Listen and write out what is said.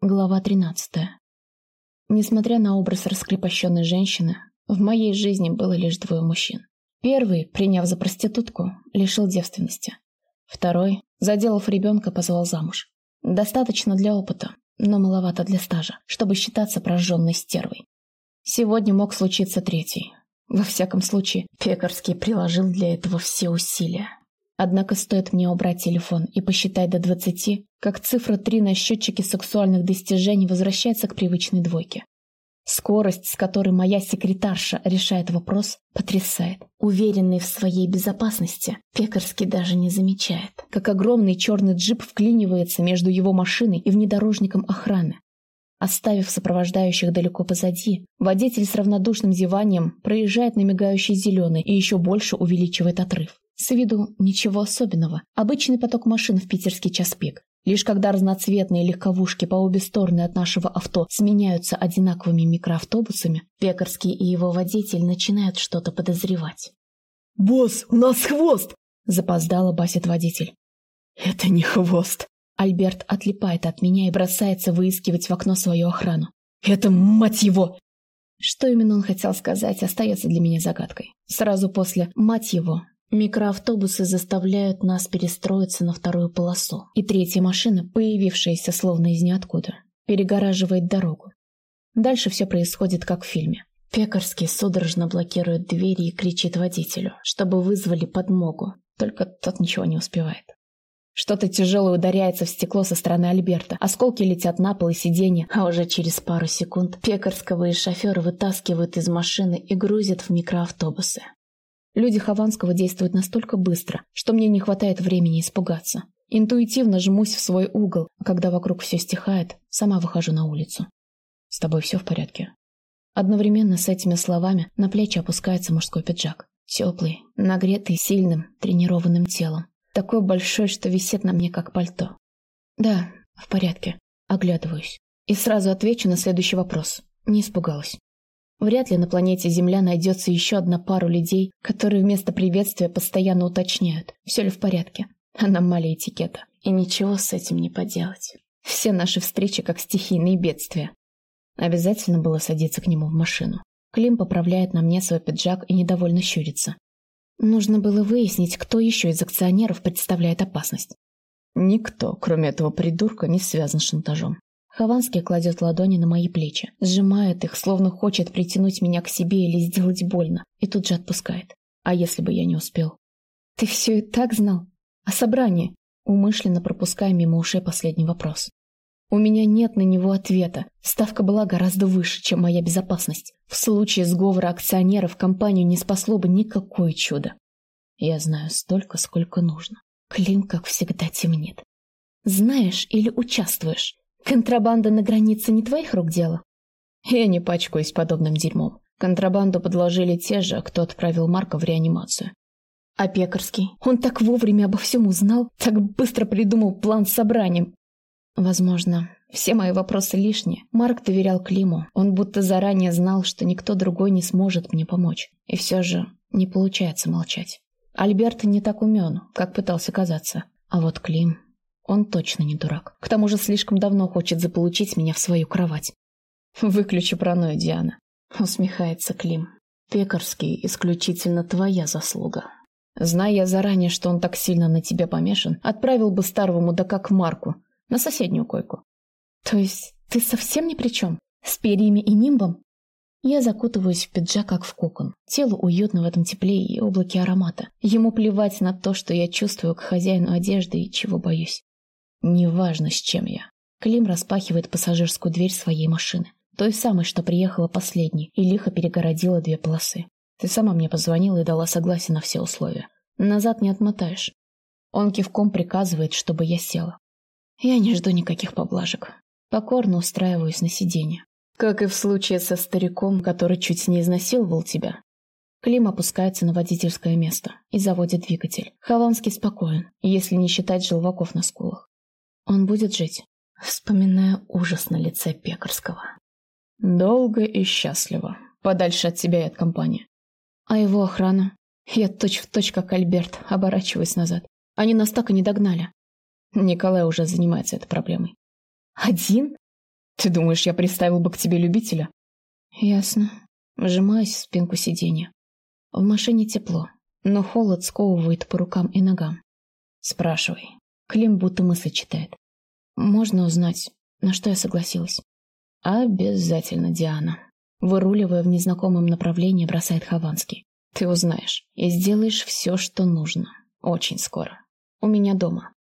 Глава 13. Несмотря на образ раскрепощенной женщины, в моей жизни было лишь двое мужчин. Первый, приняв за проститутку, лишил девственности. Второй, заделав ребенка, позвал замуж. Достаточно для опыта, но маловато для стажа, чтобы считаться прожженной стервой. Сегодня мог случиться третий. Во всяком случае, Пекарский приложил для этого все усилия. Однако стоит мне убрать телефон и посчитать до двадцати, как цифра три на счетчике сексуальных достижений возвращается к привычной двойке. Скорость, с которой моя секретарша решает вопрос, потрясает. Уверенный в своей безопасности, Пекарский даже не замечает, как огромный черный джип вклинивается между его машиной и внедорожником охраны. Оставив сопровождающих далеко позади, водитель с равнодушным зеванием проезжает на мигающий зеленый и еще больше увеличивает отрыв. С виду ничего особенного. Обычный поток машин в питерский час пик. Лишь когда разноцветные легковушки по обе стороны от нашего авто сменяются одинаковыми микроавтобусами, Пекарский и его водитель начинают что-то подозревать. «Босс, у нас хвост!» – запоздало басит водитель. «Это не хвост!» Альберт отлипает от меня и бросается выискивать в окно свою охрану. «Это, мать его!» Что именно он хотел сказать, остается для меня загадкой. Сразу после «мать его» Микроавтобусы заставляют нас перестроиться на вторую полосу, и третья машина, появившаяся словно из ниоткуда, перегораживает дорогу. Дальше все происходит как в фильме. Пекарский судорожно блокирует двери и кричит водителю, чтобы вызвали подмогу, только тот ничего не успевает. Что-то тяжелое ударяется в стекло со стороны Альберта. Осколки летят на пол и сиденье, а уже через пару секунд Пекарского и шофера вытаскивают из машины и грузят в микроавтобусы. Люди Хованского действуют настолько быстро, что мне не хватает времени испугаться. Интуитивно жмусь в свой угол, а когда вокруг все стихает, сама выхожу на улицу. «С тобой все в порядке?» Одновременно с этими словами на плечи опускается мужской пиджак. Теплый, нагретый сильным, тренированным телом. Такой большой, что висит на мне как пальто. «Да, в порядке». Оглядываюсь. И сразу отвечу на следующий вопрос. Не испугалась. Вряд ли на планете Земля найдется еще одна пара людей, которые вместо приветствия постоянно уточняют, все ли в порядке. Аномалия этикета. И ничего с этим не поделать. Все наши встречи как стихийные бедствия. Обязательно было садиться к нему в машину. Клим поправляет на мне свой пиджак и недовольно щурится. Нужно было выяснить, кто еще из акционеров представляет опасность. Никто, кроме этого придурка, не связан с шантажом. Хованский кладет ладони на мои плечи, сжимает их, словно хочет притянуть меня к себе или сделать больно, и тут же отпускает. А если бы я не успел? «Ты все и так знал? О собрании?» Умышленно пропуская мимо ушей последний вопрос. У меня нет на него ответа. Ставка была гораздо выше, чем моя безопасность. В случае сговора акционеров компанию не спасло бы никакое чудо. Я знаю столько, сколько нужно. Клим, как всегда, темнит. Знаешь или участвуешь? Контрабанда на границе не твоих рук дело? Я не пачкаюсь подобным дерьмом. Контрабанду подложили те же, кто отправил Марка в реанимацию. А Пекарский? Он так вовремя обо всем узнал, так быстро придумал план с собранием. Возможно, все мои вопросы лишние. Марк доверял Климу. Он будто заранее знал, что никто другой не сможет мне помочь. И все же не получается молчать. Альберт не так умен, как пытался казаться. А вот Клим... Он точно не дурак. К тому же слишком давно хочет заполучить меня в свою кровать. Выключи паранойю, Диана. Усмехается Клим. Пекарский исключительно твоя заслуга. Зная я заранее, что он так сильно на тебя помешан, отправил бы старого мудака к Марку, на соседнюю койку. То есть ты совсем ни при чем? С перьями и нимбом? Я закутываюсь в пиджак, как в кокон. Телу уютно в этом тепле и облаке аромата. Ему плевать на то, что я чувствую к хозяину одежды и чего боюсь. Неважно, с чем я. Клим распахивает пассажирскую дверь своей машины. Той самой, что приехала последней, и лихо перегородила две полосы. Ты сама мне позвонила и дала согласие на все условия. Назад не отмотаешь. Он кивком приказывает, чтобы я села. Я не жду никаких поблажек. Покорно устраиваюсь на сиденье. Как и в случае со стариком, который чуть не изнасиловал тебя. Клим опускается на водительское место и заводит двигатель. Хованский спокоен, если не считать желваков на скулах. Он будет жить, вспоминая ужас на лице Пекарского. Долго и счастливо, подальше от себя и от компании. А его охрана? Я точь-в-точь, точь, как Альберт, оборачиваюсь назад. Они нас так и не догнали. Николай уже занимается этой проблемой. Один? Ты думаешь, я приставил бы к тебе любителя? Ясно. Вжимаюсь в спинку сиденья. В машине тепло, но холод сковывает по рукам и ногам. Спрашивай. Клим будто мысли читает. Можно узнать, на что я согласилась? Обязательно, Диана. Выруливая в незнакомом направлении, бросает Хованский. Ты узнаешь и сделаешь все, что нужно. Очень скоро. У меня дома.